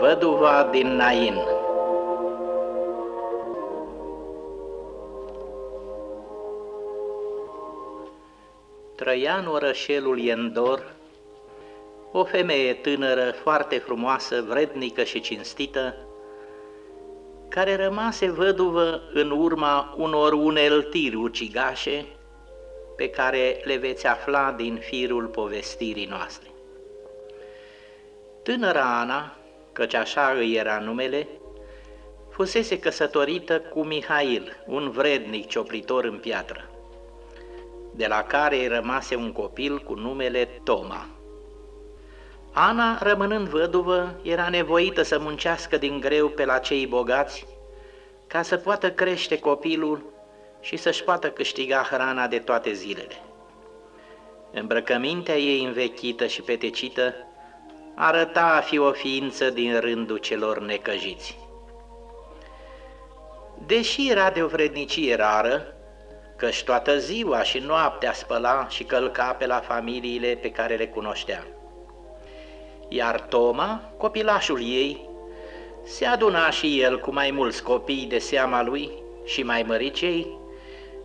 Văduva din Nain Trăia în orășelul Endor o femeie tânără, foarte frumoasă, vrednică și cinstită, care rămase văduvă în urma unor uneltiri ucigașe pe care le veți afla din firul povestirii noastre. Tânăra Ana, căci așa îi era numele, fusese căsătorită cu Mihail, un vrednic cioplitor în piatră, de la care îi rămase un copil cu numele Toma. Ana, rămânând văduvă, era nevoită să muncească din greu pe la cei bogați, ca să poată crește copilul și să-și poată câștiga hrana de toate zilele. Îmbrăcămintea ei învechită și petecită arăta a fi o ființă din rândul celor necăjiți. Deși era de o vrednicie rară, căci toată ziua și noaptea spăla și călca pe la familiile pe care le cunoștea. Iar Toma, copilașul ei, se aduna și el cu mai mulți copii de seama lui și mai măricei,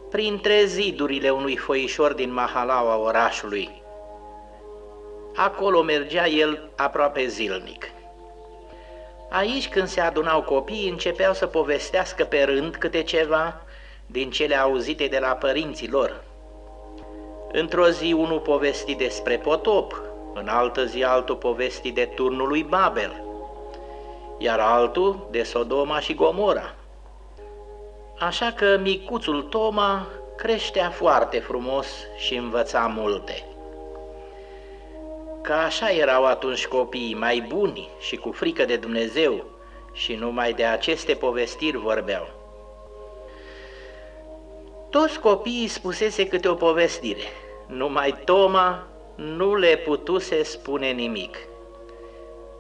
printre zidurile unui foișor din Mahalaua orașului. Acolo mergea el aproape zilnic. Aici, când se adunau copiii, începeau să povestească pe rând câte ceva din cele auzite de la părinții lor. Într-o zi unul povesti despre potop, în altă zi altul povesti de turnul lui Babel, iar altul de Sodoma și Gomora. Așa că micuțul Toma creștea foarte frumos și învăța multe. Ca așa erau atunci copiii mai buni și cu frică de Dumnezeu și numai de aceste povestiri vorbeau. Toți copiii spusese câte o povestire, numai Toma nu le putuse spune nimic.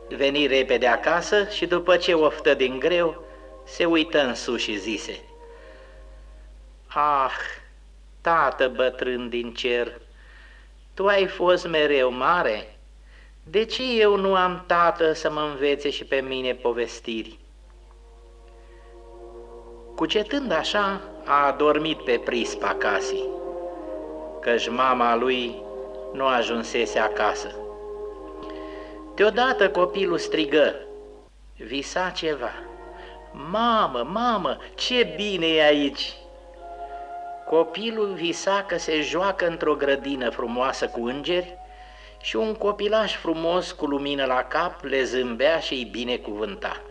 Veni repede acasă și după ce oftă din greu, se uită în sus și zise, Ah, tată bătrân din cer, tu ai fost mereu mare, de ce eu nu am tată să mă învețe și pe mine povestiri? Cucetând așa, a adormit pe prispa casei, căci mama lui nu ajunsese acasă. Deodată copilul strigă, visa ceva. Mamă, mamă, ce bine e aici! Copilul visa că se joacă într-o grădină frumoasă cu îngeri și un copilaș frumos cu lumină la cap le zâmbea și îi binecuvânta.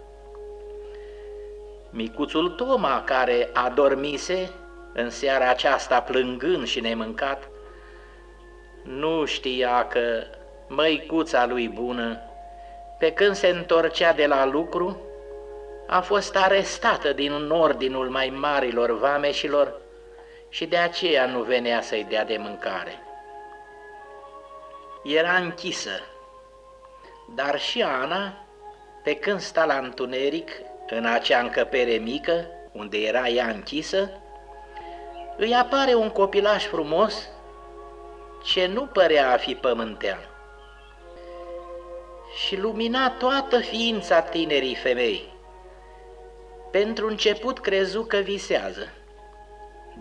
Micuțul Toma, care adormise în seara aceasta plângând și nemâncat, nu știa că măicuța lui bună, pe când se întorcea de la lucru, a fost arestată din un ordinul mai marilor vameșilor și de aceea nu venea să-i dea de mâncare. Era închisă, dar și Ana, pe când sta la întuneric, în acea încăpere mică, unde era ea închisă, îi apare un copilaș frumos ce nu părea a fi pământean și lumina toată ființa tinerii femei. Pentru început crezu că visează,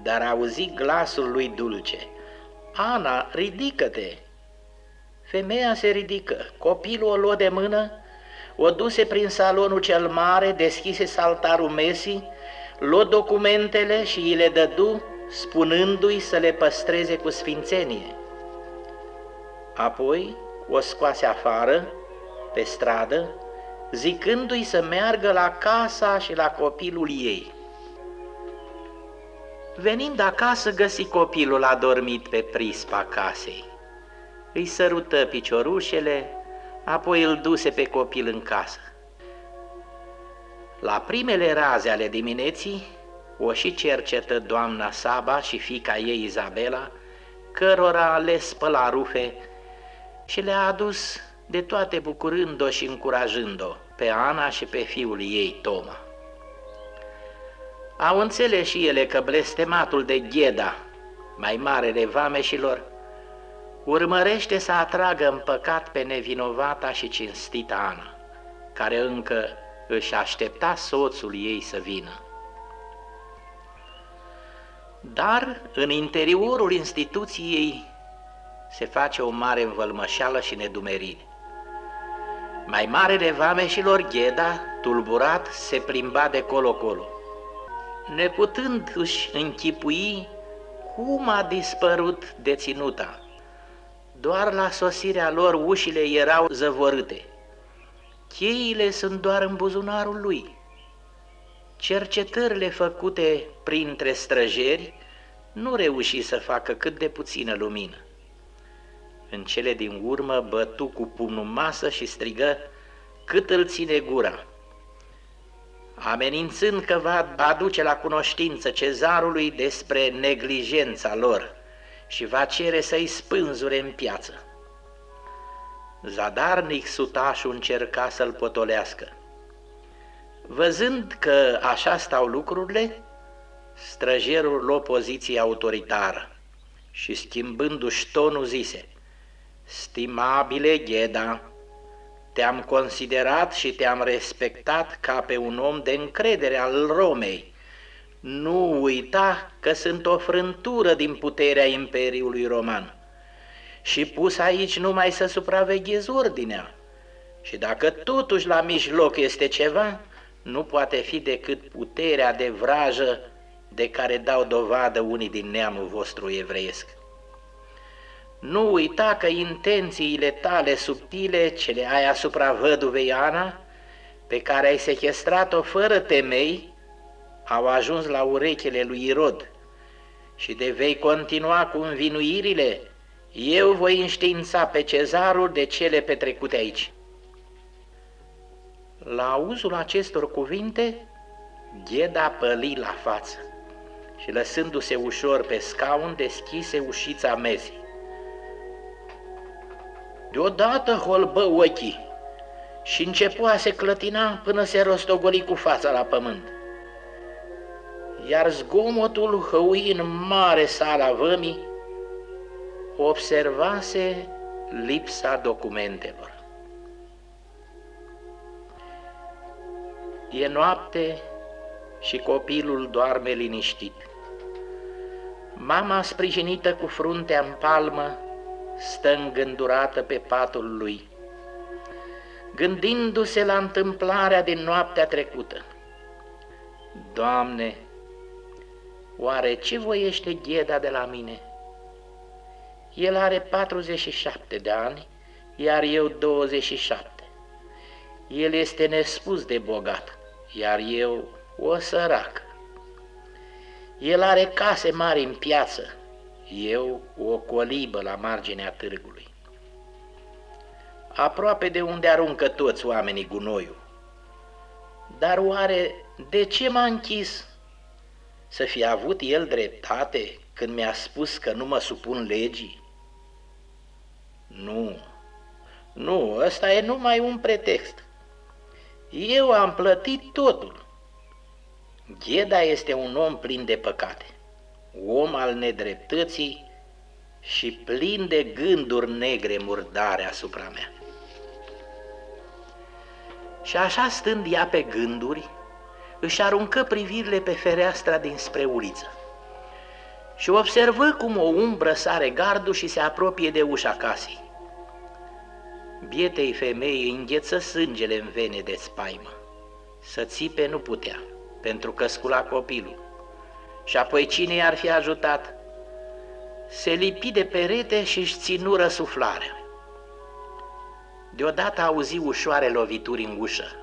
dar auzi glasul lui dulce. Ana, ridică-te! Femeia se ridică, copilul o luă de mână, o duse prin salonul cel mare, deschise saltarul mesii, luă documentele și îi le dădu, spunându-i să le păstreze cu sfințenie. Apoi o scoase afară, pe stradă, zicându-i să meargă la casa și la copilul ei. Venind acasă, găsi copilul adormit pe prispa casei. Îi sărută piciorușele, apoi îl duse pe copil în casă. La primele raze ale dimineții, o și cercetă doamna Saba și fica ei Izabela, cărora le spăla rufe și le-a adus de toate bucurând-o și încurajând-o pe Ana și pe fiul ei Toma. Au înțeles și ele că blestematul de Gheda, mai mare de vameșilor, urmărește să atragă în păcat pe nevinovata și cinstita Ana. care încă își aștepta soțul ei să vină. Dar în interiorul instituției se face o mare învălmășeală și nedumerire. Mai marele vameșilor Gheda, tulburat, se plimba de colo-colo. Neputând își închipui cum a dispărut deținuta. Doar la sosirea lor ușile erau zăvorâte. Cheile sunt doar în buzunarul lui. Cercetările făcute printre străjeri nu reuși să facă cât de puțină lumină. În cele din urmă bătu cu pumnul masă și strigă cât îl ține gura. Amenințând că va aduce la cunoștință cezarului despre neglijența lor și va cere să-i spânzure în piață. Zadarnic sutașul încerca să-l potolească. Văzând că așa stau lucrurile, străjerul luă poziție autoritară și schimbându-și tonul zise Stimabile Gheda, te-am considerat și te-am respectat ca pe un om de încredere al Romei. Nu uita că sunt o frântură din puterea Imperiului Roman și pus aici numai să supraveghezi ordinea. Și dacă totuși la mijloc este ceva, nu poate fi decât puterea de vrajă de care dau dovadă unii din neamul vostru evreiesc. Nu uita că intențiile tale subtile, cele ai asupra văduvei Ana, pe care ai sechestrat-o fără temei, au ajuns la urechile lui Irod și de vei continua cu învinuirile, eu voi înștiința pe cezarul de cele petrecute aici. La auzul acestor cuvinte, Gheda păli la față și lăsându-se ușor pe scaun, deschise ușița mezii. Deodată holbă ochii și începu a se clătina până se rostogoli cu fața la pământ. Iar zgomotul hăui în mare sala vămii observase lipsa documentelor. E noapte și copilul doarme liniștit. Mama, sprijinită cu fruntea în palmă, stă îngândurată pe patul lui, gândindu-se la întâmplarea din noaptea trecută. Doamne, oare ce voiește gheda de la mine? El are 47 de ani, iar eu 27. El este nespus de bogat, iar eu o săracă. El are case mari în piață, eu o colibă la marginea târgului. Aproape de unde aruncă toți oamenii gunoiul. Dar oare de ce m-a închis? Să fi avut el dreptate când mi-a spus că nu mă supun legii? Nu, nu, ăsta e numai un pretext. Eu am plătit totul. Gheda este un om plin de păcate om al nedreptății și plin de gânduri negre murdare asupra mea. Și așa stând ea pe gânduri, își aruncă privirile pe fereastra dinspre uliță și observă cum o umbră sare gardul și se apropie de ușa casei. Bietei femei îngheță sângele în vene de spaimă. Să țipe nu putea, pentru că scula copilul. Și apoi cine i-ar fi ajutat? Se lipi de perete și își ținu răsuflarea. Deodată auzi ușoare lovituri în ușă.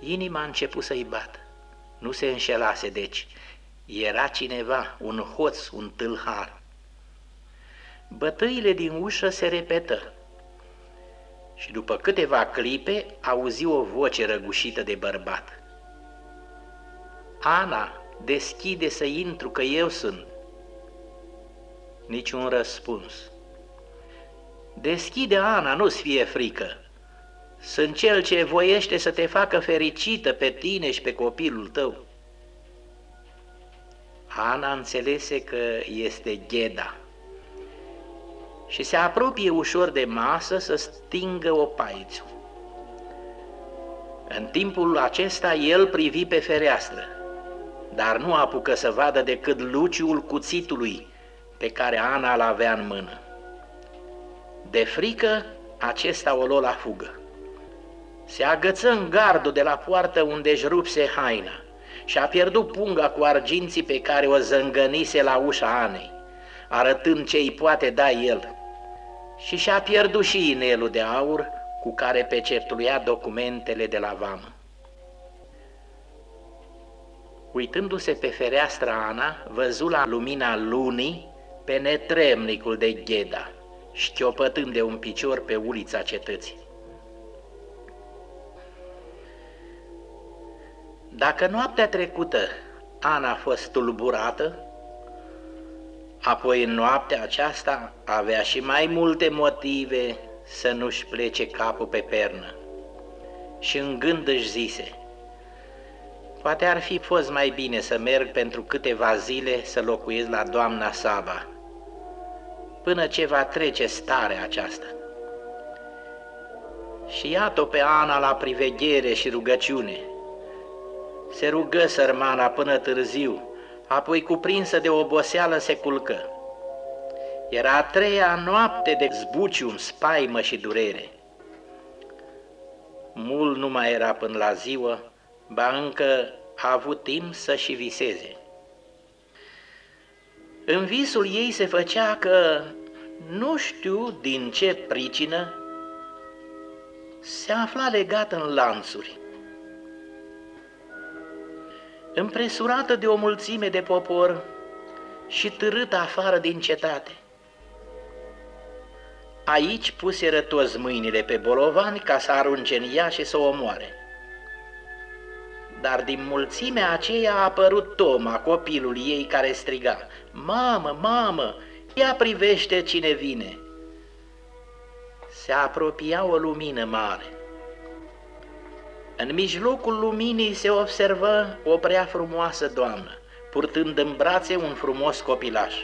Inima a început să-i bată. Nu se înșelase, deci. Era cineva, un hoț, un tâlhar. Bătăile din ușă se repetă și după câteva clipe auzi o voce răgușită de bărbat. Ana, deschide să intru, că eu sunt. Niciun răspuns. Deschide, Ana, nu-ți fie frică. Sunt cel ce voiește să te facă fericită pe tine și pe copilul tău. Ana înțelese că este gheda și se apropie ușor de masă să stingă o paițu. În timpul acesta el privi pe fereastră, dar nu apucă să vadă decât luciul cuțitului pe care Ana îl avea în mână. De frică, acesta o luă la fugă. Se agăță în gardul de la poartă unde își rupse haina și a pierdut punga cu arginții pe care o zângănise la ușa Anei, arătând ce îi poate da el. Și și-a pierdut și inelul de aur cu care pecetuia documentele de la vamă. Uitându-se pe fereastra Ana, văzu la lumina lunii pe netremnicul de Gheda, șchiopătând de un picior pe ulița cetății. Dacă noaptea trecută Ana a fost tulburată, apoi în noaptea aceasta avea și mai multe motive să nu-și plece capul pe pernă. Și în gând își zise, poate ar fi fost mai bine să merg pentru câteva zile să locuiesc la doamna Saba, până ce va trece starea aceasta. Și iată pe Ana la priveghere și rugăciune. Se rugă sărmana până târziu, apoi cuprinsă de oboseală se culcă. Era a treia noapte de zbucium, spaimă și durere. Mult nu mai era până la ziua, ba încă a avut timp să și viseze. În visul ei se făcea că, nu știu din ce pricină, se afla legat în lanțuri. Împresurată de o mulțime de popor și târâtă afară din cetate. Aici puseră toți mâinile pe bolovani ca să arunce în ea și să o omoare. Dar din mulțimea aceea a apărut Toma, copilul ei care striga, Mamă, mamă, ea privește cine vine!" Se apropia o lumină mare. În mijlocul luminii se observă o prea frumoasă doamnă, purtând în brațe un frumos copilaș.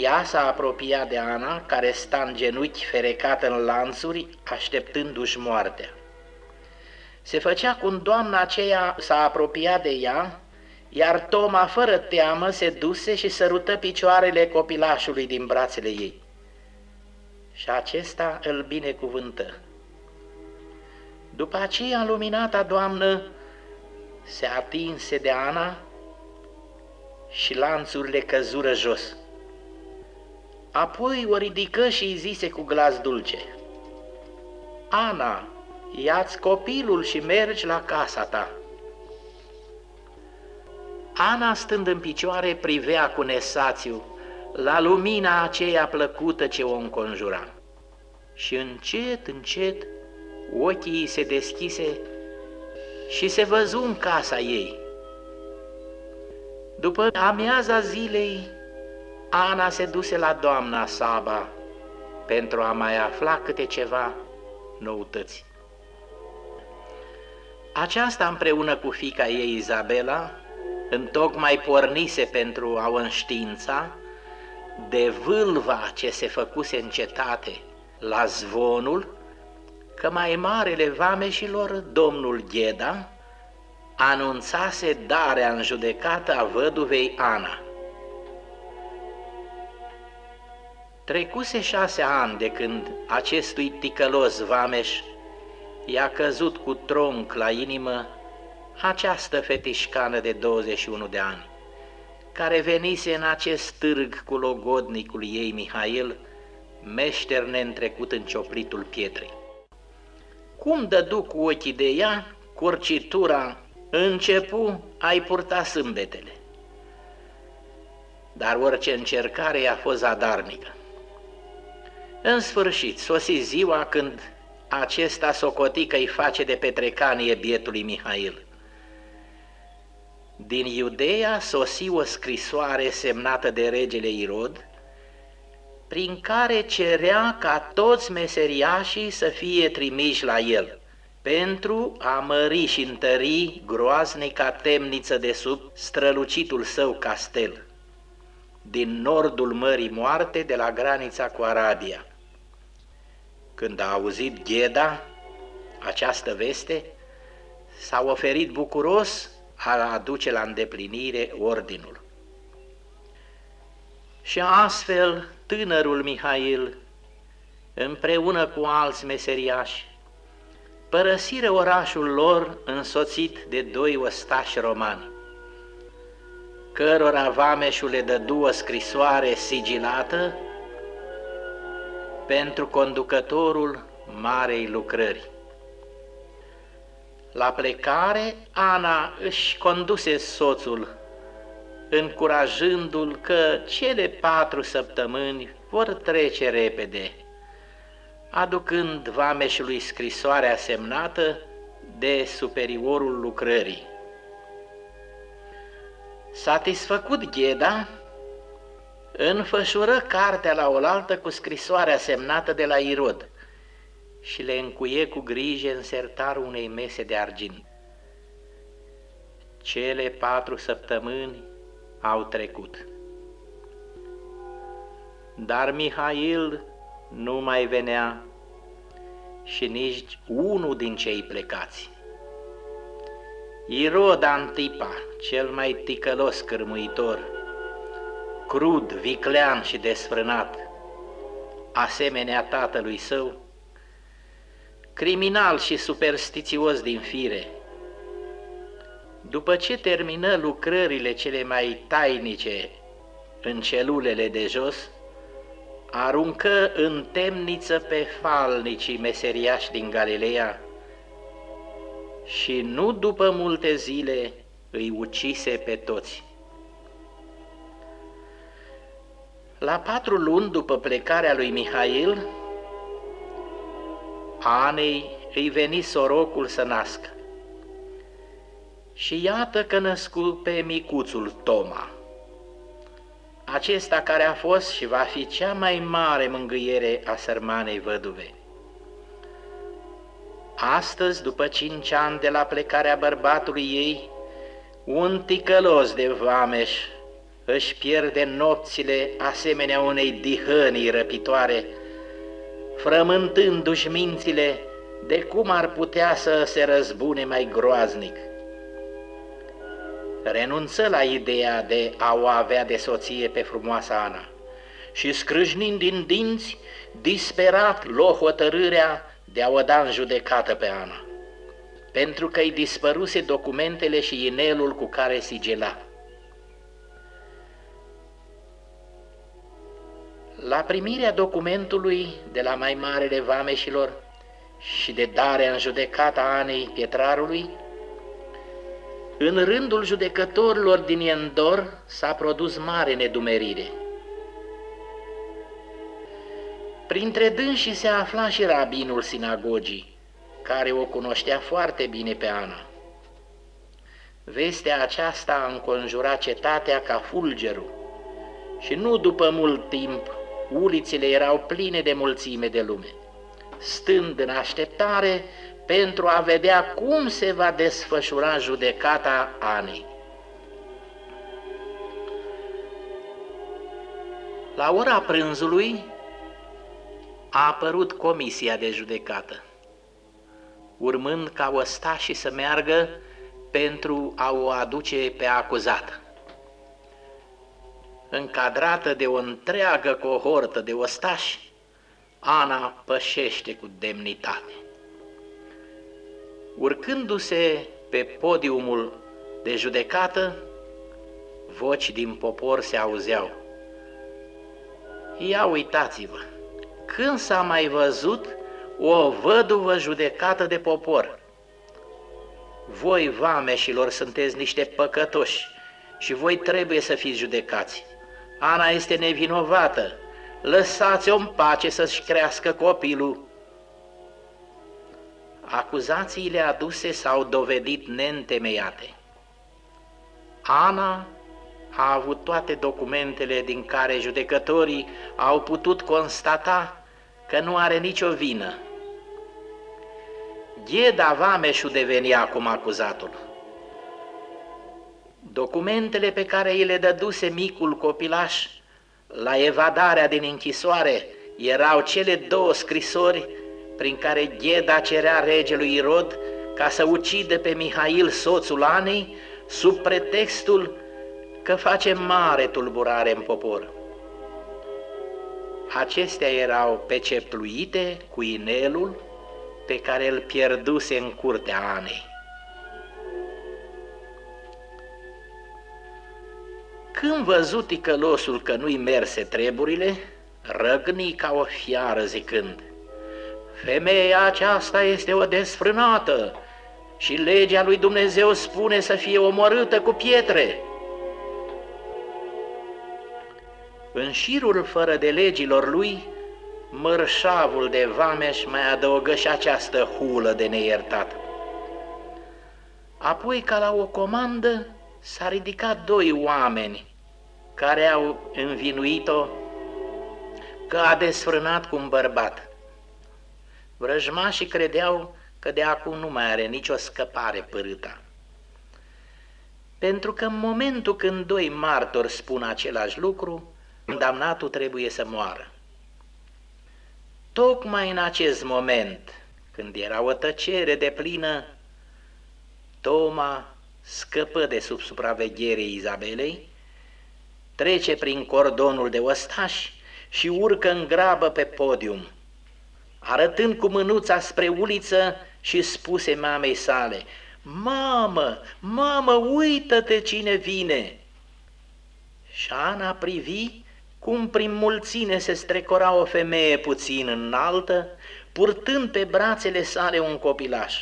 Ea s-a apropiat de Ana, care sta în genunchi ferecată în lanțuri, așteptându-și moartea. Se făcea cum doamna aceea s-a apropiat de ea, iar Toma, fără teamă, se duse și sărută picioarele copilașului din brațele ei. Și acesta îl binecuvântă. După aceea, luminata doamnă se atinse de Ana și lanțurile căzură jos. Apoi o ridică și îi zise cu glas dulce, Ana, ia-ți copilul și mergi la casa ta. Ana, stând în picioare, privea cu nesațiu la lumina aceea plăcută ce o înconjura. Și încet, încet, ochii se deschise și se văzu în casa ei. După amiaza zilei, Ana se duse la doamna Saba pentru a mai afla câte ceva noutăți. Aceasta împreună cu fica ei Izabela, întocmai pornise pentru a o înștiința de vâlva ce se făcuse în cetate la zvonul că mai marele vameșilor, domnul Gheda, anunțase darea în judecată a văduvei Ana. Trecuse șase ani de când acestui ticălos vameș i-a căzut cu tronc la inimă această fetișcană de 21 de ani, care venise în acest târg cu logodnicul ei Mihail, meșter neîntrecut în cioplitul pietrei. Cum dădu cu ochii de ea, curcitura începu a-i purta sâmbetele. Dar orice încercare a fost zadarnică. În sfârșit, sosi ziua când acesta socotică îi face de petrecanie bietului Mihail. Din Iudeea sosi o scrisoare semnată de regele Irod, prin care cerea ca toți meseriașii să fie trimiși la el, pentru a mări și întări groaznica temniță de sub strălucitul său castel, din nordul Mării Moarte de la granița cu Arabia. Când a auzit Gheda, această veste, s-a oferit bucuros a aduce la îndeplinire ordinul. Și astfel tânărul Mihail, împreună cu alți meseriași, părăsire orașul lor însoțit de doi ostași romani, cărora vameșul le dădu o scrisoare sigilată pentru conducătorul marei lucrări. La plecare, Ana își conduse soțul, încurajându-l că cele patru săptămâni vor trece repede, aducând vameșului scrisoarea semnată de superiorul lucrării. Satisfăcut Gheda, înfășură cartea la oaltă cu scrisoarea semnată de la Irod și le încuie cu grijă în sertarul unei mese de argint. Cele patru săptămâni au trecut. Dar Mihail nu mai venea și nici unul din cei plecați. Irod Antipa, cel mai ticălos cârmuitor, crud, viclean și desfrânat, asemenea tatălui său, criminal și superstițios din fire. După ce termină lucrările cele mai tainice în celulele de jos, aruncă în temniță pe falnicii meseriași din Galileea și nu după multe zile îi ucise pe toți. La patru luni după plecarea lui Mihail, Anei îi veni sorocul să nască. Și iată că născu pe micuțul Toma, acesta care a fost și va fi cea mai mare mângâiere a sărmanei văduve. Astăzi, după cinci ani de la plecarea bărbatului ei, un ticălos de vameș își pierde nopțile asemenea unei dihănii răpitoare, frământându-și mințile de cum ar putea să se răzbune mai groaznic. Renunță la ideea de a o avea de soție pe frumoasa Ana și scrâșnind din dinți, disperat luă hotărârea de a o da în judecată pe Ana, pentru că îi dispăruse documentele și inelul cu care sigila. La primirea documentului de la mai marele vameșilor și de darea în judecata Anei Pietrarului, în rândul judecătorilor din Endor s-a produs mare nedumerire. Printre dânsii se afla și rabinul sinagogii, care o cunoștea foarte bine pe Ana. Vestea aceasta a înconjurat cetatea ca fulgerul și nu după mult timp ulițele erau pline de mulțime de lume, stând în așteptare pentru a vedea cum se va desfășura judecata Anei. La ora prânzului a apărut comisia de judecată, urmând ca ostașii să meargă pentru a o aduce pe acuzată încadrată de o întreagă cohortă de ostași, Ana pășește cu demnitate. Urcându-se pe podiumul de judecată, voci din popor se auzeau. Ia uitați-vă, când s-a mai văzut o văduvă judecată de popor? Voi, vameșilor, sunteți niște păcătoși și voi trebuie să fiți judecați. Ana este nevinovată, lăsați-o în pace să-și crească copilul. Acuzațiile aduse s-au dovedit neîntemeiate. Ana a avut toate documentele din care judecătorii au putut constata că nu are nicio vină. Gheda Vameșu deveni acum acuzatul. Documentele pe care îi le dăduse micul copilaș la evadarea din închisoare erau cele două scrisori prin care Gheda cerea regelui Irod ca să ucide pe Mihail, soțul Anei, sub pretextul că face mare tulburare în popor. Acestea erau pecepluite cu inelul pe care îl pierduse în curtea Anei. Când văzut ticălosul că nu-i merse treburile, răgni ca o fiară zicând, Femeia aceasta este o desfrânată și legea lui Dumnezeu spune să fie omorâtă cu pietre. În șirul fără de legilor lui, mărșavul de vameș mai adăugă și această hulă de neiertat. Apoi, ca la o comandă, s-a ridicat doi oameni care au învinuit-o că a desfrânat cu un bărbat. Vrăjmașii credeau că de acum nu mai are nicio scăpare părâta. Pentru că în momentul când doi martori spun același lucru, condamnatul trebuie să moară. Tocmai în acest moment, când era o tăcere de plină, Toma scăpă de sub supravegherea Izabelei, trece prin cordonul de ostași și urcă în grabă pe podium, arătând cu mânuța spre uliță și spuse mamei sale, Mamă, mamă, uită-te cine vine! Și Ana privi cum prin mulțime se strecora o femeie puțin înaltă, purtând pe brațele sale un copilaș.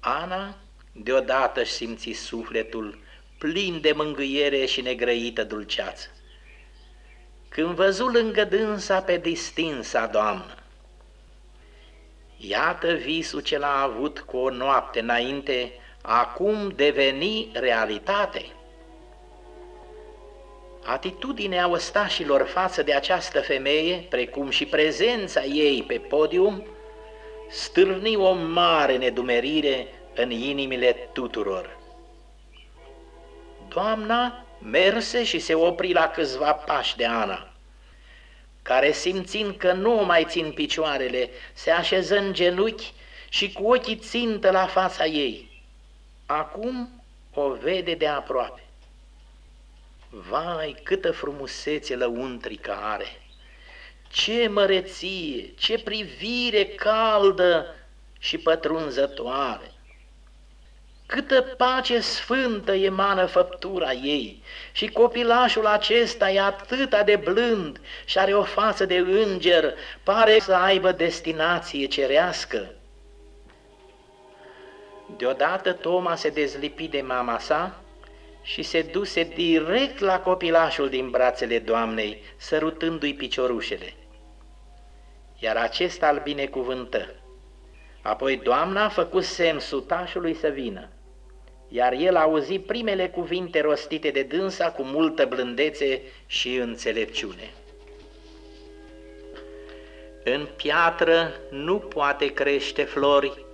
Ana deodată își simți sufletul plin de mângâiere și negrăită dulceață. Când văzu lângă dânsa pe distinsa doamnă, iată visul ce l-a avut cu o noapte înainte, acum deveni realitate. Atitudinea ostașilor față de această femeie, precum și prezența ei pe podium, stârni o mare nedumerire în inimile tuturor. Doamna merse și se opri la câțiva pași de Ana, care simțind că nu o mai țin picioarele, se așeză în genunchi și cu ochii țintă la fața ei. Acum o vede de aproape. Vai, câtă frumusețe lăuntrică are! Ce măreție, ce privire caldă și pătrunzătoare! Câtă pace sfântă emană făptura ei și copilașul acesta e atât de blând și are o față de înger, pare să aibă destinație cerească. Deodată Toma se dezlipi de mama sa și se duse direct la copilașul din brațele Doamnei, sărutându-i piciorușele. Iar acesta îl binecuvântă. Apoi Doamna a făcut semn sutașului să vină iar el auzi primele cuvinte rostite de dânsa cu multă blândețe și înțelepciune. În piatră nu poate crește flori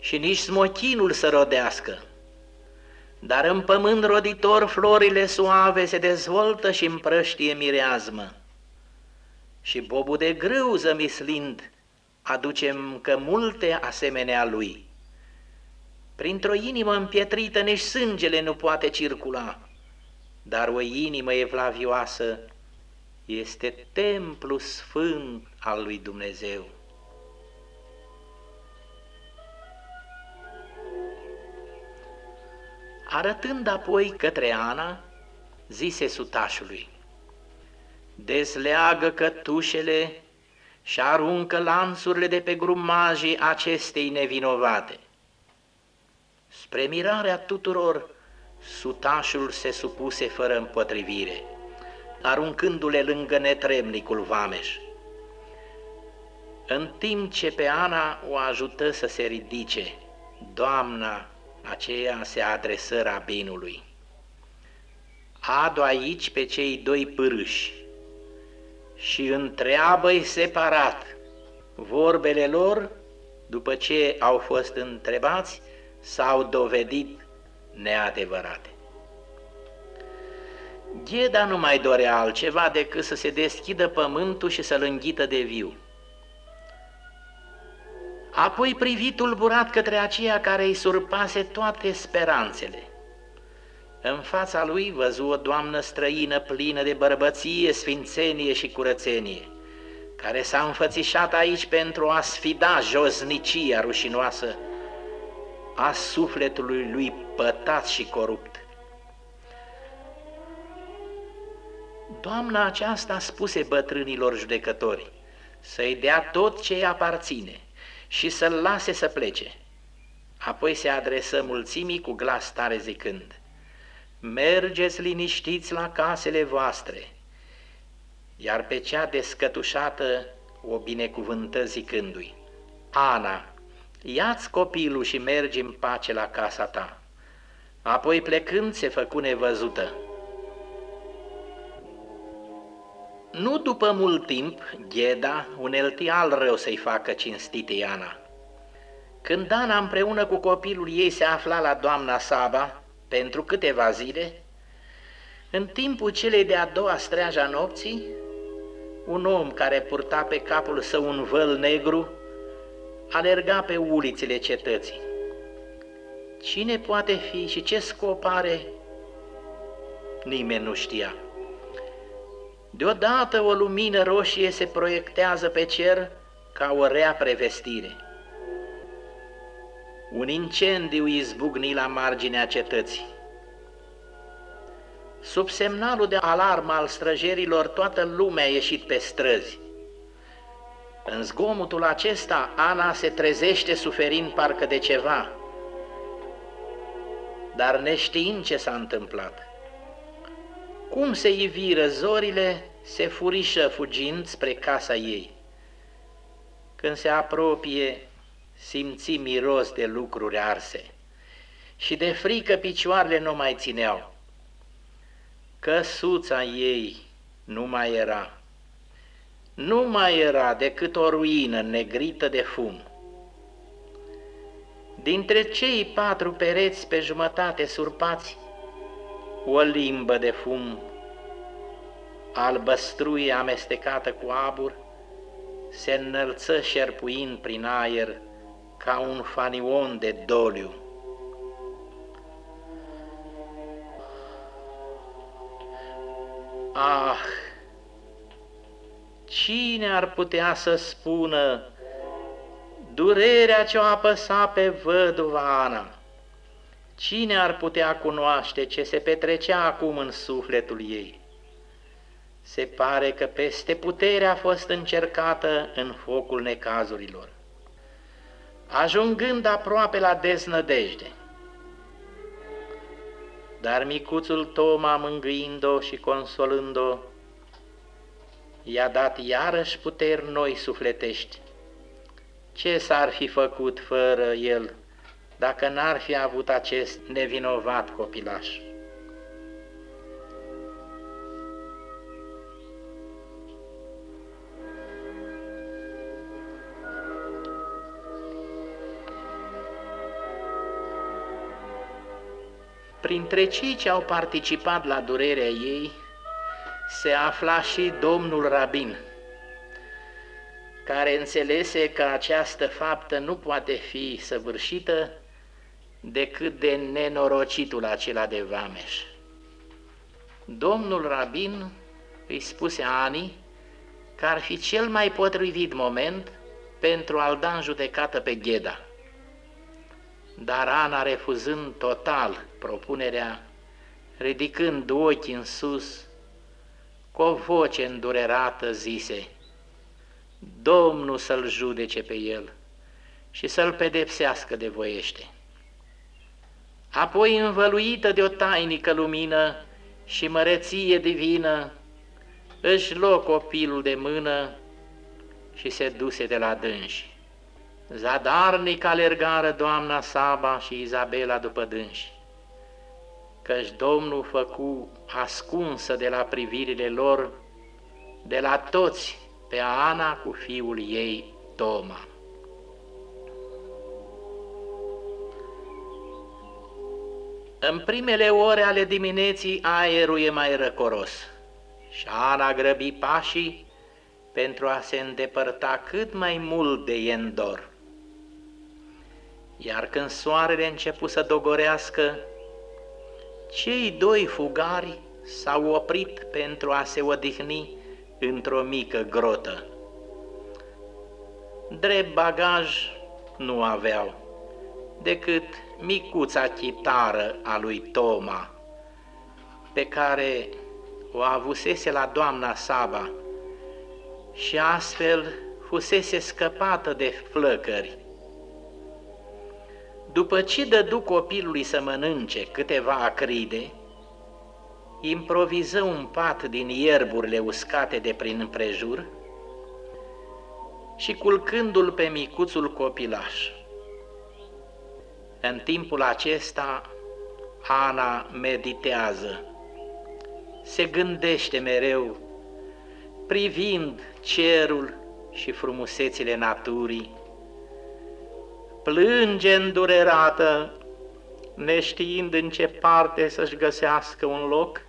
și nici smochinul să rodească, dar în pământ roditor florile suave se dezvoltă și împrăștie mireazmă. Și bobul de grâu zămislind aducem că multe asemenea lui. Printr-o inimă împietrită nici sângele nu poate circula, dar o inimă evlavioasă este templu sfânt al lui Dumnezeu. Arătând apoi către Ana, zise sutașului, Dezleagă cătușele și aruncă lanțurile de pe grumajii acestei nevinovate. Spre mirarea tuturor, sutașul se supuse fără împotrivire, aruncându-le lângă netremnicul vameș. În timp ce pe Ana o ajută să se ridice, doamna aceea se adresă rabinului. Adu aici pe cei doi pârâși și întreabă-i separat vorbele lor, după ce au fost întrebați, s-au dovedit neadevărate. Gheda nu mai dorea altceva decât să se deschidă pământul și să-l înghită de viu. Apoi privi tulburat către aceea care îi surpase toate speranțele. În fața lui văzu o doamnă străină plină de bărbăție, sfințenie și curățenie, care s-a înfățișat aici pentru a sfida josnicia rușinoasă a sufletului lui pătat și corupt. Doamna aceasta spuse bătrânilor judecători să-i dea tot ce îi aparține și să-l lase să plece. Apoi se adresă mulțimii cu glas tare zicând, Mergeți liniștiți la casele voastre, iar pe cea descătușată o binecuvântă zicându-i, Ana, ia-ți copilul și mergi în pace la casa ta. Apoi plecând se făcu nevăzută. Nu după mult timp, Gheda unelti al rău să-i facă cinstite Ana. Când Ana împreună cu copilul ei se afla la doamna Saba pentru câteva zile, în timpul celei de-a doua streaja nopții, un om care purta pe capul său un văl negru alerga pe ulițele cetății. Cine poate fi și ce scop are, nimeni nu știa. Deodată o lumină roșie se proiectează pe cer ca o rea prevestire. Un incendiu izbucni la marginea cetății. Sub semnalul de alarmă al străjerilor, toată lumea a ieșit pe străzi. În zgomotul acesta, Ana se trezește suferind parcă de ceva, dar neștiind ce s-a întâmplat. Cum se iviră zorile, se furișă fugind spre casa ei. Când se apropie, simți miros de lucruri arse și de frică picioarele nu mai țineau. Căsuța ei nu mai era. Nu mai era decât o ruină negrită de fum. Dintre cei patru pereți pe jumătate surpați, o limbă de fum albăstruie amestecată cu abur, se înălță șerpuind prin aer ca un fanion de doliu. Ah, cine ar putea să spună durerea ce o apăsa pe văduva Ana? Cine ar putea cunoaște ce se petrecea acum în sufletul ei? Se pare că peste putere a fost încercată în focul necazurilor. Ajungând aproape la deznădejde, dar micuțul Toma, mângâind-o și consolând-o, i-a dat iarăși puteri noi sufletești. Ce s-ar fi făcut fără el dacă n-ar fi avut acest nevinovat copilaș? Printre cei ce au participat la durerea ei se afla și domnul rabin, care înțelese că această faptă nu poate fi săvârșită decât de nenorocitul acela de Vameș. Domnul rabin îi spuse Ani că ar fi cel mai potrivit moment pentru a-l da în judecată pe Gheda. Dar Ana, refuzând total propunerea, ridicând ochii în sus, cu o voce îndurerată zise, Domnul să-l judece pe el și să-l pedepsească de voiește. Apoi, învăluită de o tainică lumină și măreție divină, își luă copilul de mână și se duse de la dânși. Zadarnic alergară doamna Saba și Izabela după dânși, căci Domnul făcu ascunsă de la privirile lor, de la toți, pe Ana cu fiul ei, Toma. În primele ore ale dimineții aerul e mai răcoros și Ana grăbi pașii pentru a se îndepărta cât mai mult de Endor. Iar când soarele început să dogorească, cei doi fugari s-au oprit pentru a se odihni într-o mică grotă. Drept bagaj nu aveau, decât micuța chitară a lui Toma, pe care o avusese la doamna Saba și astfel fusese scăpată de flăcări. După ce dădu copilului să mănânce câteva acride, improviză un pat din ierburile uscate de prin împrejur și culcându-l pe micuțul copilaș. În timpul acesta, Ana meditează, se gândește mereu, privind cerul și frumusețile naturii, plânge îndurerată, neștiind în ce parte să-și găsească un loc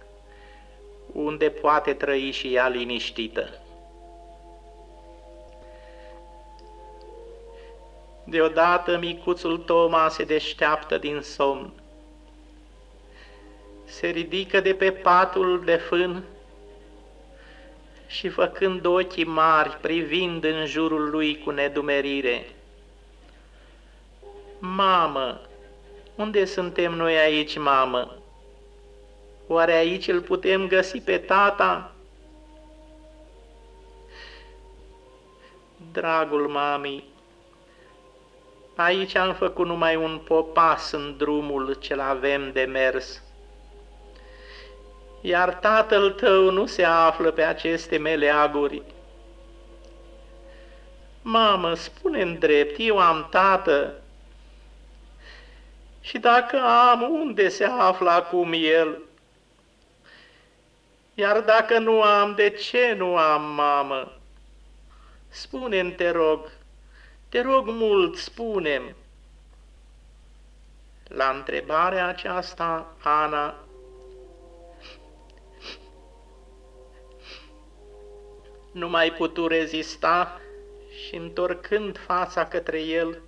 unde poate trăi și ea liniștită. Deodată micuțul Toma se deșteaptă din somn. Se ridică de pe patul de fân și făcând ochii mari, privind în jurul lui cu nedumerire. Mamă, unde suntem noi aici, mamă? Oare aici îl putem găsi pe tata? Dragul mami, aici am făcut numai un popas în drumul ce-l avem de mers. Iar tatăl tău nu se află pe aceste meleaguri. Mamă, spune-mi drept, eu am tată. Și dacă am, unde se află acum el? Iar dacă nu am, de ce nu am, mamă? Spune-mi, te rog, te rog mult, spune-mi. La întrebarea aceasta, Ana nu mai putu rezista și întorcând fața către el,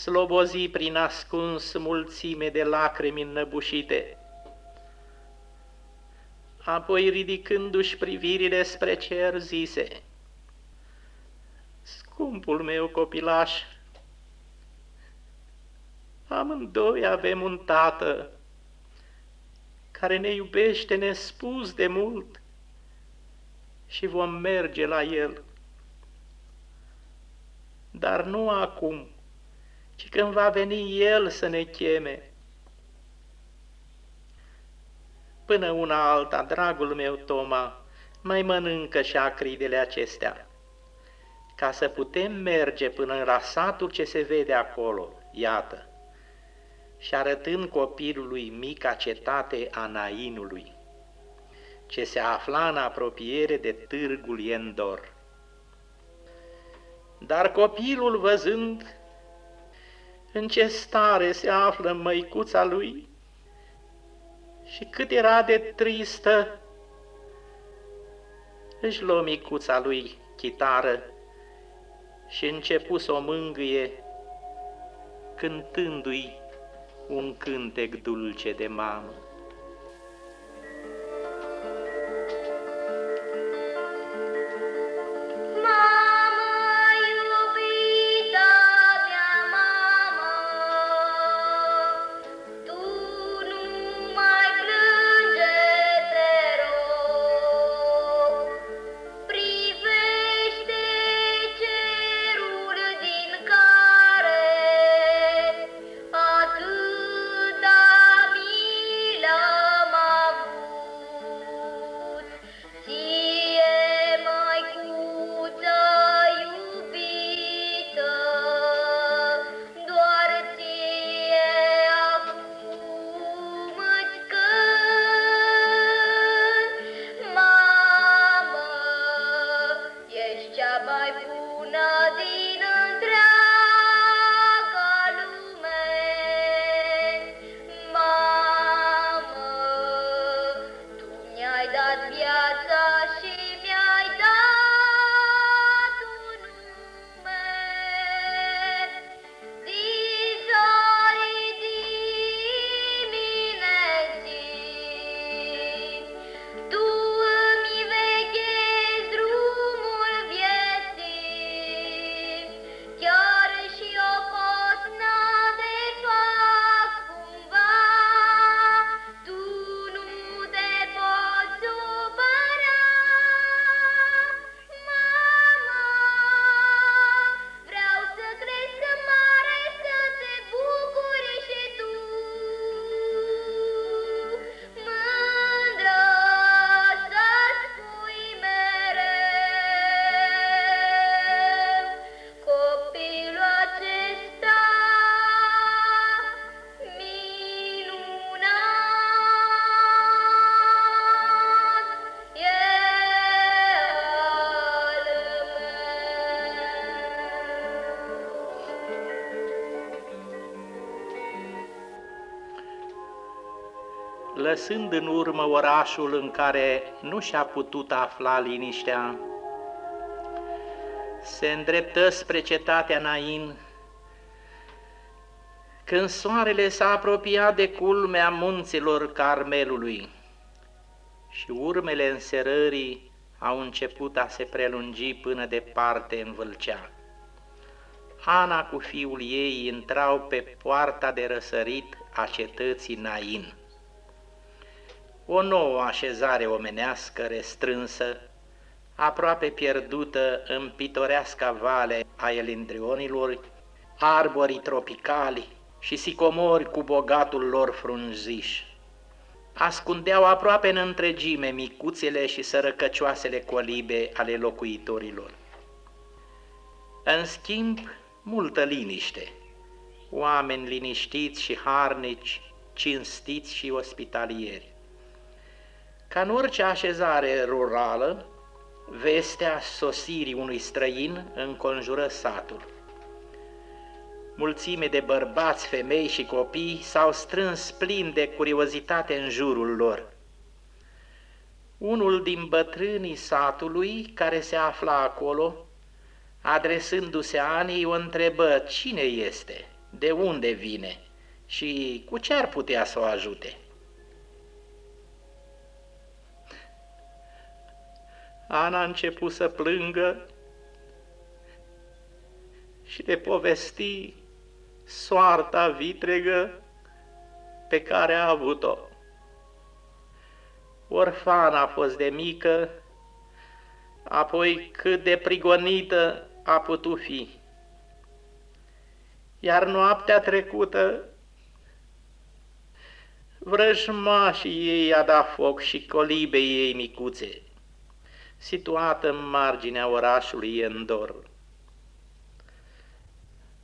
slobozi prin ascuns mulțime de lacrimi înnăbușite apoi ridicându-și privirile spre cer zise, Scumpul meu copilaș, amândoi avem un tată care ne iubește nespus de mult și vom merge la el. Dar nu acum, ci când va veni el să ne cheme Până una alta, dragul meu Toma, mai mănâncă și acridele acestea, ca să putem merge până în rasatul ce se vede acolo, iată, și arătând copilului mica cetate a Nainului, ce se afla în apropiere de târgul Endor. Dar copilul, văzând în ce stare se află măicuța lui, și cât era de tristă, își luă micuța lui chitară și începu să o mângâie, cântându-i un cântec dulce de mamă. Lăsând în urmă orașul în care nu și-a putut afla liniștea, se îndreptă spre cetatea Nain, când soarele s-a apropiat de culmea munților Carmelului și urmele înserării au început a se prelungi până departe în vâlcea. Ana cu fiul ei intrau pe poarta de răsărit a cetății Nain. O nouă așezare omenească restrânsă, aproape pierdută în pitoreasca vale a elindrionilor, arborii tropicali și sicomori cu bogatul lor frunziș. Ascundeau aproape în întregime micuțele și sărăcăcioasele colibe ale locuitorilor. În schimb, multă liniște, oameni liniștiți și harnici, cinstiți și ospitalieri. Ca în orice așezare rurală, vestea sosirii unui străin înconjură satul. Mulțime de bărbați, femei și copii s-au strâns plin de curiozitate în jurul lor. Unul din bătrânii satului, care se afla acolo, adresându-se Anii, o întrebă cine este, de unde vine și cu ce ar putea să o ajute. Ana a început să plângă și de povesti soarta vitregă pe care a avut-o. Orfana a fost de mică, apoi cât de prigonită a putut fi. Iar noaptea trecută, vrăjmașii ei a dat foc și colibei ei micuțe situată în marginea orașului Endor.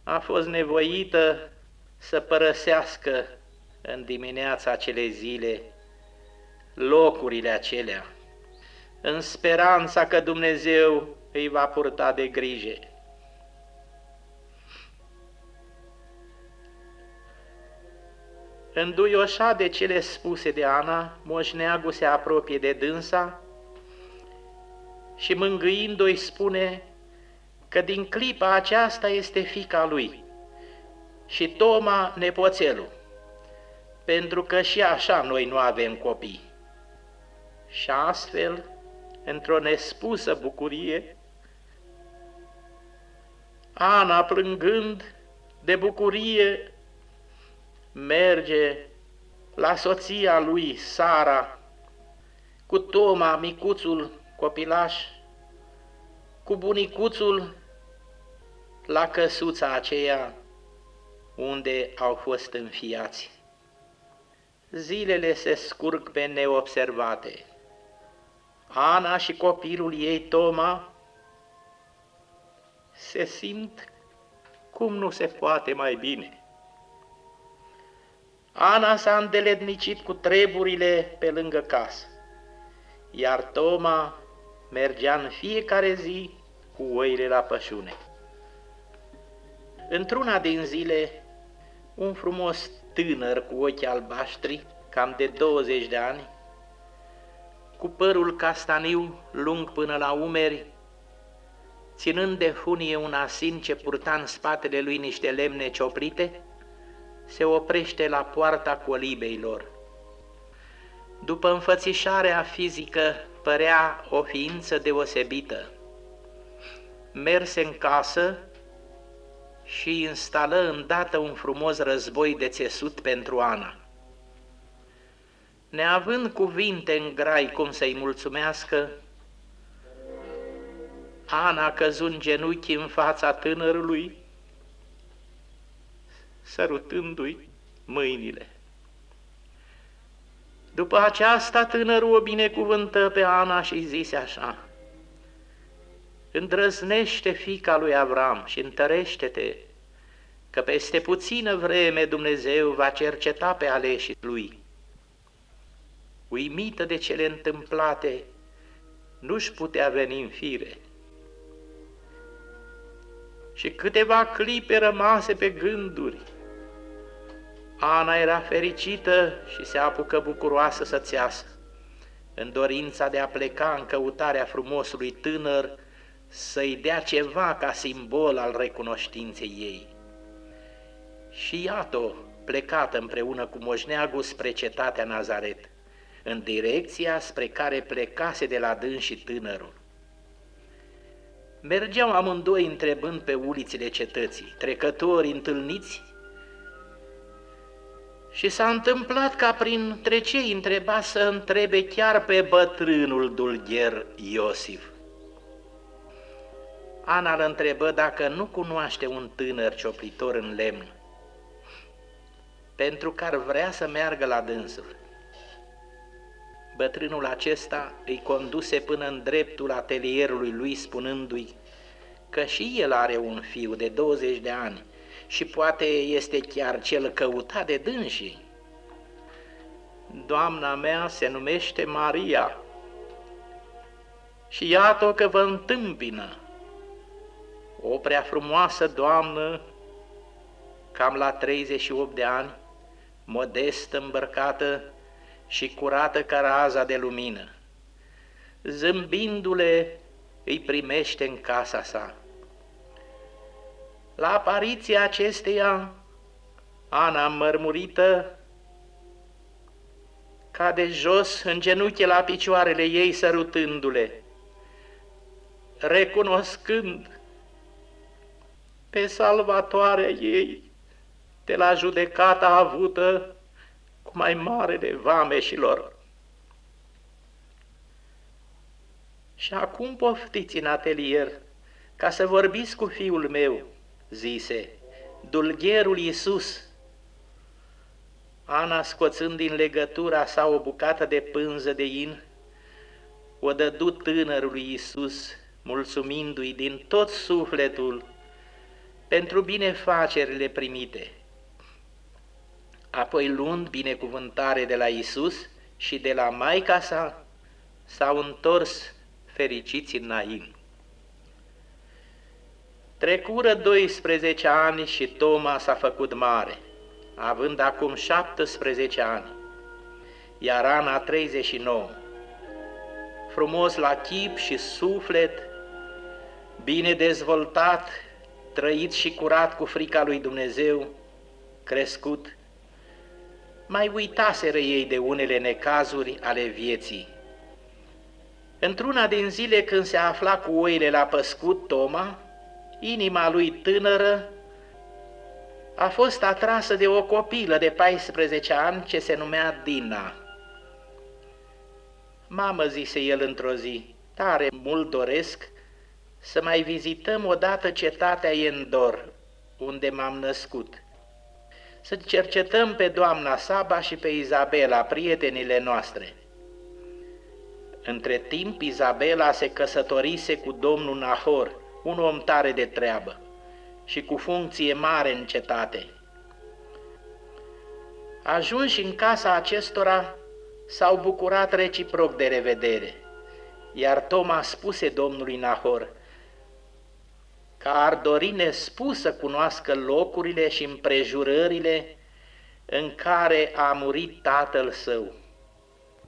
A fost nevoită să părăsească în dimineața acelei zile locurile acelea, în speranța că Dumnezeu îi va purta de grijă. Înduioșat de cele spuse de Ana, moșneagul se apropie de dânsa și mângâindu i spune că din clipa aceasta este fica lui și Toma nepoțelul, pentru că și așa noi nu avem copii. Și astfel, într-o nespusă bucurie, Ana, plângând de bucurie, merge la soția lui, Sara, cu Toma, micuțul copilaș, cu bunicuțul la căsuța aceea unde au fost înfiați. Zilele se scurg pe neobservate. Ana și copilul ei, Toma, se simt cum nu se poate mai bine. Ana s-a îndeletnicit cu treburile pe lângă casă, iar Toma mergea în fiecare zi cu oile la pășune. Într-una din zile, un frumos tânăr cu ochi albaștri, cam de 20 de ani, cu părul castaniu lung până la umeri, ținând de funie un asin ce purta în spatele lui niște lemne cioplite, se oprește la poarta colibei lor. După înfățișarea fizică părea o ființă deosebită. Merse în casă și instală îndată un frumos război de țesut pentru Ana. Neavând cuvinte în grai cum să-i mulțumească, Ana a căzut în genunchi în fața tânărului, sărutându-i mâinile. După aceasta, tânărul o binecuvântă pe Ana și zise așa, Îndrăznește fica lui Avram și întărește-te, că peste puțină vreme Dumnezeu va cerceta pe aleșii lui. Uimită de cele întâmplate, nu-și putea veni în fire. Și câteva clipe rămase pe gânduri, Ana era fericită și se apucă bucuroasă să țeasă, în dorința de a pleca în căutarea frumosului tânăr, să-i dea ceva ca simbol al recunoștinței ei. Și iată plecată împreună cu moșneagul spre cetatea Nazaret, în direcția spre care plecase de la dâns și tânărul. Mergeau amândoi întrebând pe ulițile cetății, trecători întâlniți, și s-a întâmplat ca printre cei întreba să întrebe chiar pe bătrânul dulgher Iosif. Ana îl întrebă dacă nu cunoaște un tânăr cioplitor în lemn, pentru că ar vrea să meargă la dânsul. Bătrânul acesta îi conduse până în dreptul atelierului lui, spunându-i că și el are un fiu de 20 de ani și poate este chiar cel căutat de dânsii. Doamna mea se numește Maria și iată că vă întâmpină. O prea frumoasă doamnă, cam la 38 de ani, modestă îmbrăcată și curată ca raza de lumină. Zâmbindu-le, îi primește în casa sa. La apariția acesteia, Ana mărmurită cade jos în genunchi la picioarele ei sărutându-le, recunoscând pe salvatoarea ei de la judecata avută cu mai mare de vameșilor. Și acum poftiți în atelier ca să vorbiți cu fiul meu, zise, dulgherul Iisus. Ana, scoțând din legătura sa o bucată de pânză de in, o dădu tânărului Iisus, mulțumindu-i din tot sufletul pentru binefacerile primite. Apoi, luând binecuvântare de la Isus și de la Maica sa, s-au întors fericiți în Naim. Trecură 12 ani și Toma s-a făcut mare, având acum 17 ani, iar Ana 39. Frumos la chip și suflet, bine dezvoltat, trăit și curat cu frica lui Dumnezeu, crescut, mai uitaseră ei de unele necazuri ale vieții. Într-una din zile când se afla cu oile la păscut Toma, inima lui tânără a fost atrasă de o copilă de 14 ani ce se numea Dina. Mamă, zise el într-o zi, tare mult doresc să mai vizităm odată cetatea Endor, unde m-am născut. Să cercetăm pe doamna Saba și pe Izabela, prietenile noastre. Între timp, Izabela se căsătorise cu domnul Nahor, un om tare de treabă și cu funcție mare în cetate. Ajunși în casa acestora, s-au bucurat reciproc de revedere, iar Toma spuse domnului Nahor că ar dori nespus să cunoască locurile și împrejurările în care a murit tatăl său.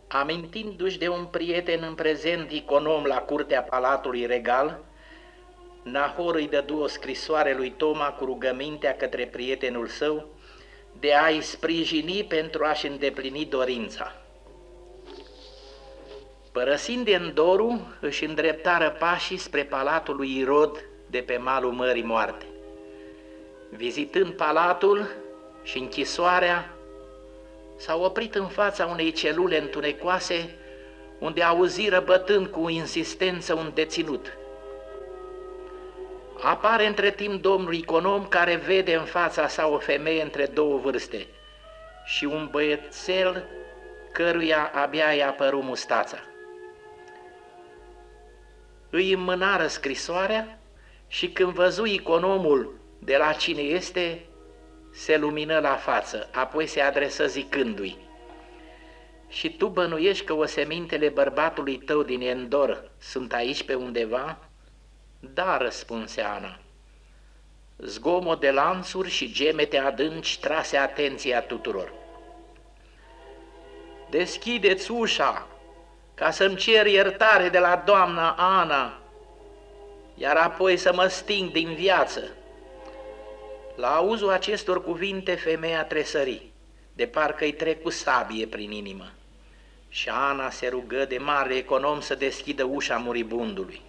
Amintindu-și de un prieten în prezent econom la curtea palatului regal, Nahor îi dădu o scrisoare lui Toma cu rugămintea către prietenul său de a-i sprijini pentru a-și îndeplini dorința. Părăsind Endoru, își îndreptară pașii spre palatul lui Irod de pe malul Mării Moarte. Vizitând palatul și închisoarea, s-au oprit în fața unei celule întunecoase, unde auziră bătând cu insistență un deținut – Apare între timp domnul econom care vede în fața sa o femeie între două vârste și un băiețel căruia abia i-a apărut mustața. Îi înmânară scrisoarea și când văzu economul de la cine este, se lumină la față, apoi se adresă zicându-i, Și tu bănuiești că osemintele bărbatului tău din Endor sunt aici pe undeva?" Da, răspunse Ana. Zgomot de lanțuri și gemete adânci trase atenția tuturor. Deschideți ușa ca să-mi cer iertare de la doamna Ana, iar apoi să mă sting din viață. La auzul acestor cuvinte, femeia tresări, de parcă-i trec cu sabie prin inimă. Și Ana se rugă de mare econom să deschidă ușa muribundului.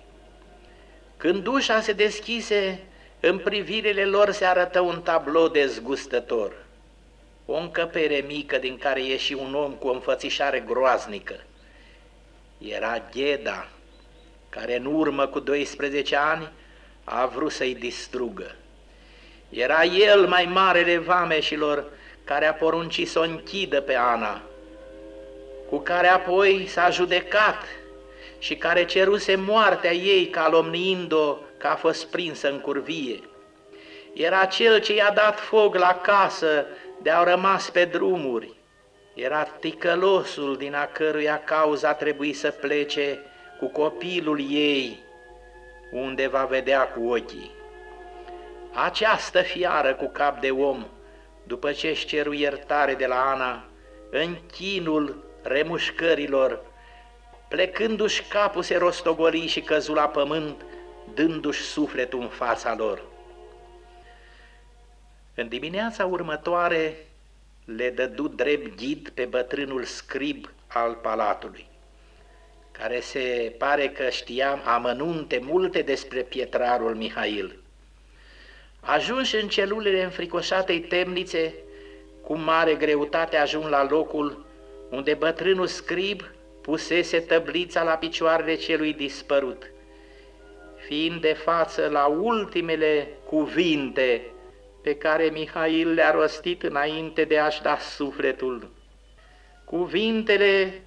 Când ușa se deschise, în privirile lor se arătă un tablou dezgustător. O încăpere mică din care ieși un om cu o înfățișare groaznică. Era Gheda, care în urmă cu 12 ani a vrut să-i distrugă. Era el mai marele vameșilor care a poruncit să o închidă pe Ana, cu care apoi s-a judecat și care ceruse moartea ei calomniind-o că a fost prinsă în curvie. Era cel ce i-a dat foc la casă de au rămas pe drumuri. Era ticălosul din a căruia cauza trebuie să plece cu copilul ei, unde va vedea cu ochii. Această fiară cu cap de om, după ce își ceru iertare de la Ana, în chinul remușcărilor, plecându-și capul se rostogoli și căzu la pământ, dându-și sufletul în fața lor. În dimineața următoare le dădu drept ghid pe bătrânul scrib al palatului, care se pare că știa amănunte multe despre pietrarul Mihail. Ajunși în celulele înfricoșatei temnițe, cu mare greutate ajung la locul unde bătrânul scrib pusese tăblița la picioarele celui dispărut, fiind de față la ultimele cuvinte pe care Mihail le-a rostit înainte de a-și da sufletul. Cuvintele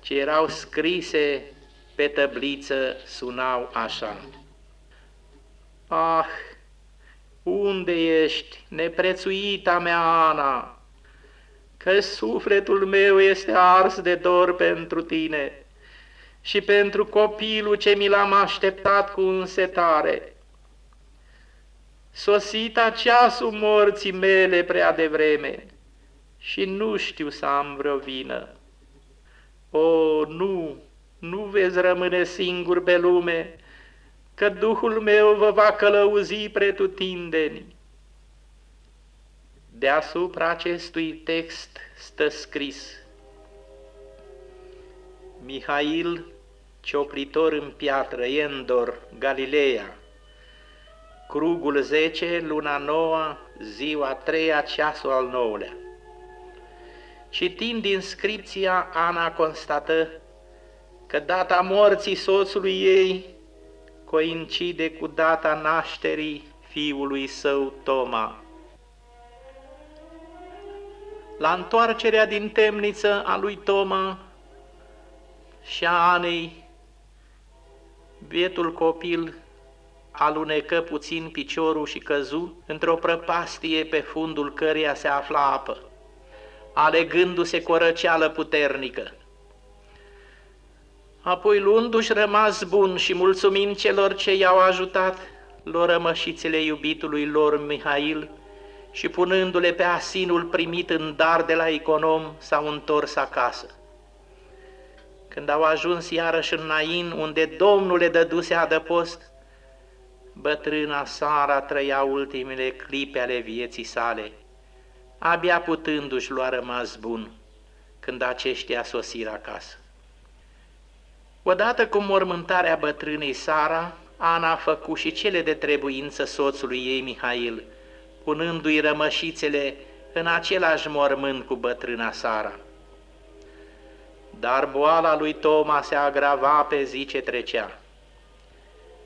ce erau scrise pe tăbliță sunau așa. Ah, unde ești, neprețuita mea Ana? Că sufletul meu este ars de dor pentru tine și pentru copilul ce mi l-am așteptat cu însetare. Sosita ceasul morții mele prea devreme și nu știu să am vreo vină. O, nu, nu veți rămâne singur pe lume, că Duhul meu vă va călăuzi pretutindeni. Deasupra acestui text stă scris Mihail, cioplitor în piatră, Endor, Galileea, Crugul 10, luna 9, ziua 3, ceasul al 9-lea. Citind inscripția, Ana constată că data morții soțului ei coincide cu data nașterii fiului său Toma. La întoarcerea din temniță a lui Toma și a Anei, bietul copil alunecă puțin piciorul și căzu într-o prăpastie pe fundul căreia se afla apă, alegându-se cu o răceală puternică. Apoi, luându-și rămas bun și mulțumind celor ce i-au ajutat, lor rămășițele iubitului lor Mihail și punându-le pe asinul primit în dar de la econom, s-au întors acasă. Când au ajuns iarăși în Nain, unde Domnul le dăduse adăpost, bătrâna Sara trăia ultimele clipe ale vieții sale, abia putându-și lua rămas bun când aceștia sosiră acasă. Odată cu mormântarea bătrânei Sara, Ana a făcut și cele de trebuință soțului ei Mihail, punându-i rămășițele în același mormânt cu bătrâna Sara. Dar boala lui Toma se agrava pe zi ce trecea.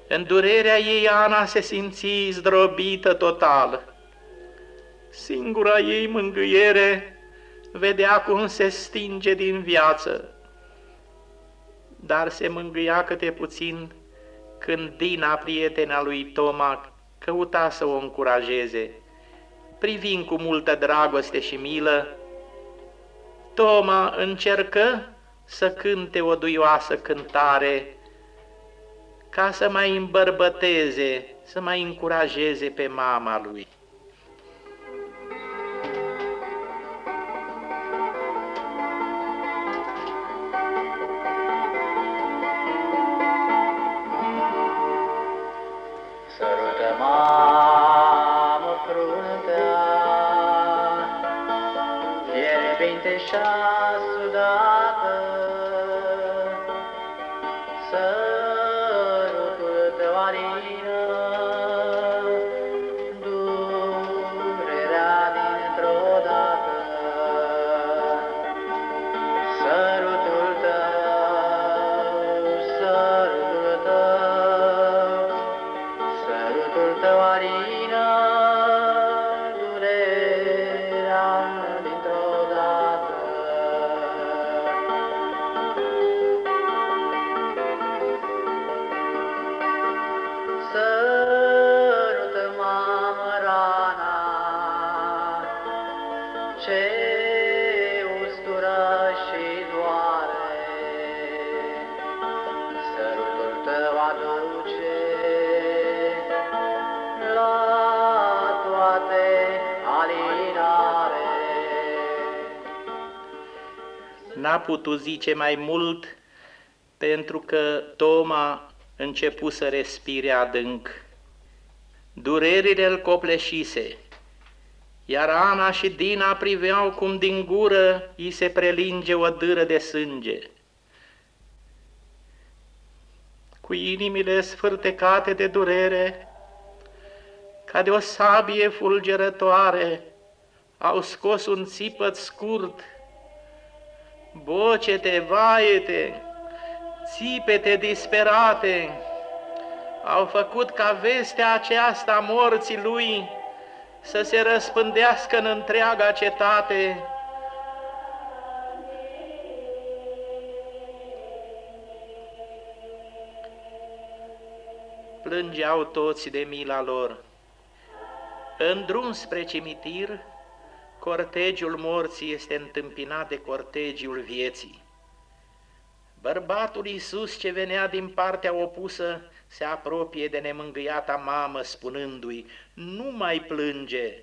În durerea ei Ana se simți zdrobită total. Singura ei mângâiere vedea cum se stinge din viață, dar se mângâia câte puțin când Dina, prietena lui Toma, căuta să o încurajeze. Privind cu multă dragoste și milă, Toma încercă să cânte o duioasă cântare ca să mai îmbărbăteze, să mai încurajeze pe mama lui. Krishna. N-a putut zice mai mult pentru că Toma început să respire adânc. Durerile îl copleșise, iar Ana și Dina priveau cum din gură îi se prelinge o dâră de sânge. Cu inimile sfârtecate de durere, ca de o sabie fulgerătoare, au scos un țipăt scurt bocete, vaiete, țipete disperate, au făcut ca vestea aceasta morții lui să se răspândească în întreaga cetate. Plângeau toți de mila lor. În drum spre cimitir, Cortegiul morții este întâmpinat de cortegiul vieții. Bărbatul Iisus ce venea din partea opusă se apropie de nemângâiata mamă spunându-i, nu mai plânge.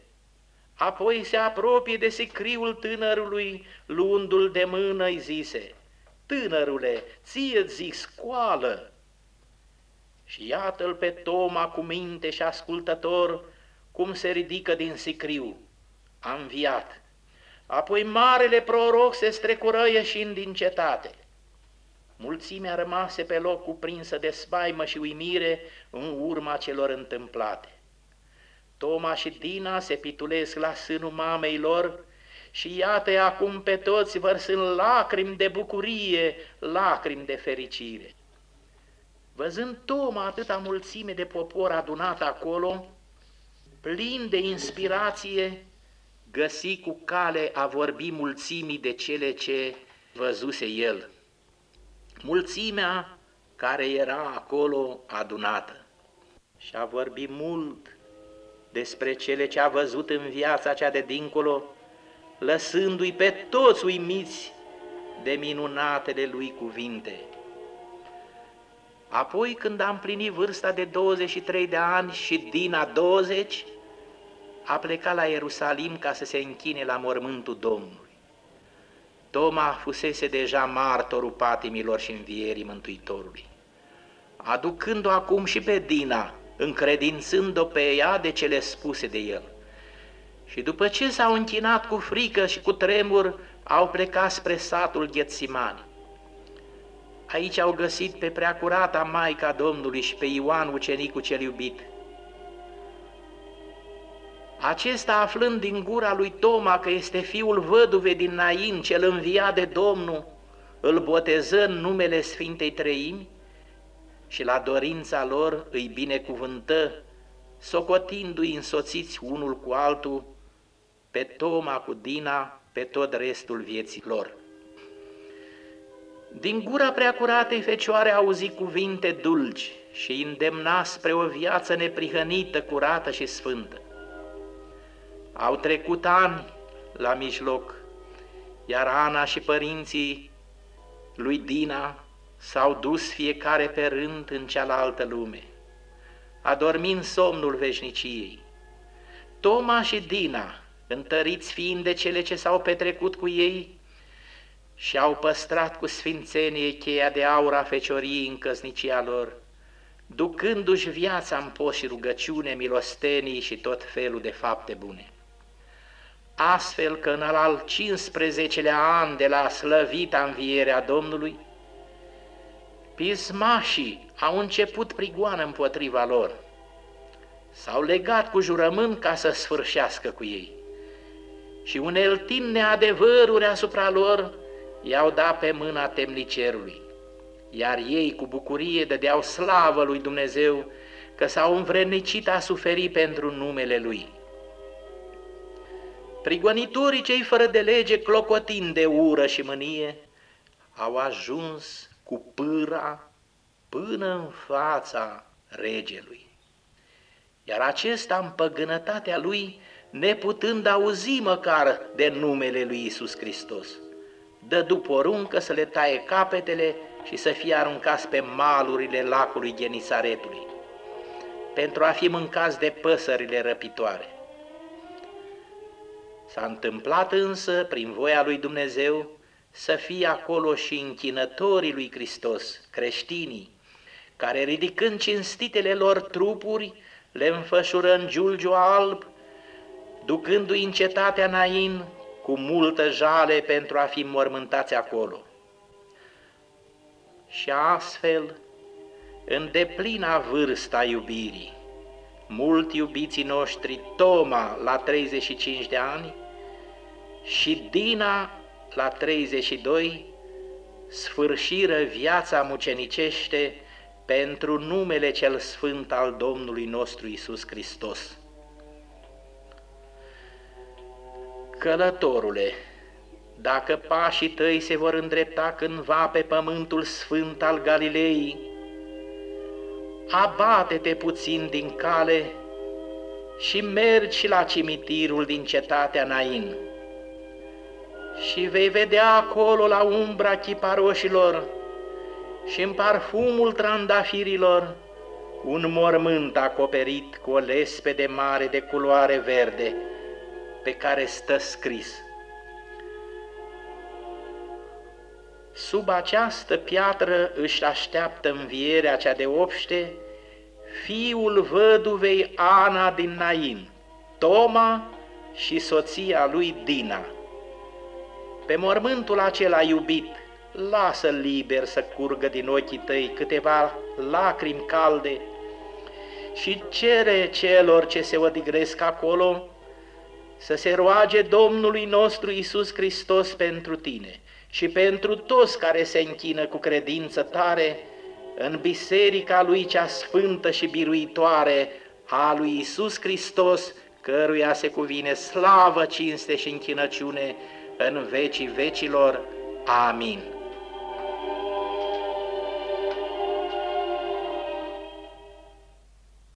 Apoi se apropie de sicriul tânărului, luându-l de mână îi zise, Tânărule, ție zic scoală! Și iată-l pe Toma cu minte și ascultător cum se ridică din sicriu a înviat. Apoi marele proroc se strecură ieșind din cetate. Mulțimea rămase pe loc cuprinsă de spaimă și uimire în urma celor întâmplate. Toma și Dina se pitulesc la sânul mamei lor și iată acum pe toți vărsând lacrimi de bucurie, lacrimi de fericire. Văzând Toma atâta mulțime de popor adunat acolo, plin de inspirație, găsi cu cale a vorbi mulțimii de cele ce văzuse el. Mulțimea care era acolo adunată și a vorbit mult despre cele ce a văzut în viața cea de dincolo, lăsându-i pe toți uimiți de minunatele lui cuvinte. Apoi, când a împlinit vârsta de 23 de ani și Dina 20, a plecat la Ierusalim ca să se închine la mormântul Domnului. Toma fusese deja martorul patimilor și învierii Mântuitorului, aducând-o acum și pe Dina, încredințând-o pe ea de cele spuse de el. Și după ce s-au închinat cu frică și cu tremur, au plecat spre satul Ghețimani. Aici au găsit pe preacurata Maica Domnului și pe Ioan, ucenicul cel iubit, acesta aflând din gura lui Toma că este fiul văduve din Nain, cel înviat de Domnul, îl boteză în numele Sfintei Treimi și la dorința lor îi binecuvântă, socotindu-i însoțiți unul cu altul pe Toma cu Dina, pe tot restul vieții lor. Din gura preacuratei fecioare auzi cuvinte dulci și îndemna spre o viață neprihănită, curată și sfântă. Au trecut ani la mijloc, iar Ana și părinții lui Dina s-au dus fiecare pe rând în cealaltă lume, adormind somnul veșniciei. Toma și Dina, întăriți fiind de cele ce s-au petrecut cu ei, și-au păstrat cu sfințenie cheia de aur a fecioriei în căsnicia lor, ducându-și viața în post și rugăciune, milostenii și tot felul de fapte bune. Astfel că în al 15-lea an de la slăvita învierea Domnului, pismașii au început prigoană împotriva lor, s-au legat cu jurământ ca să sfârșească cu ei. Și uneltind neadevăruri asupra lor, i-au dat pe mâna temnicerului, iar ei cu bucurie dădeau slavă lui Dumnezeu că s-au învrednicit a suferi pentru numele Lui. Prigonitorii cei fără de lege, clocotind de ură și mânie, au ajuns cu pâra până în fața regelui. Iar acesta, în păgânătatea lui, neputând auzi măcar de numele lui Isus Hristos, dă poruncă să le taie capetele și să fie aruncați pe malurile lacului Genisaretului, pentru a fi mâncați de păsările răpitoare. S-a întâmplat însă, prin voia lui Dumnezeu, să fie acolo și închinătorii lui Hristos, creștinii, care ridicând cinstitele lor trupuri, le înfășură în giulgiu alb, ducându-i în cetatea Nain cu multă jale pentru a fi mormântați acolo. Și astfel, în deplina vârsta iubirii, mult iubiții noștri, Toma la 35 de ani și Dina la 32, sfârșiră viața mucenicește pentru numele cel sfânt al Domnului nostru Isus Hristos. Călătorule, dacă pașii tăi se vor îndrepta cândva pe pământul sfânt al Galilei, abate-te puțin din cale și mergi la cimitirul din cetatea Nain. Și vei vedea acolo la umbra chiparoșilor și în parfumul trandafirilor un mormânt acoperit cu o lespede mare de culoare verde, pe care stă scris. Sub această piatră își așteaptă învierea cea de obște fiul văduvei Ana din Nain, Toma și soția lui Dina. Pe mormântul acela iubit, lasă liber să curgă din ochii tăi câteva lacrimi calde și cere celor ce se odigresc acolo să se roage Domnului nostru Isus Hristos pentru tine și pentru toți care se închină cu credință tare în biserica lui cea sfântă și biruitoare a lui Isus Hristos, căruia se cuvine slavă, cinste și închinăciune în vecii vecilor. Amin.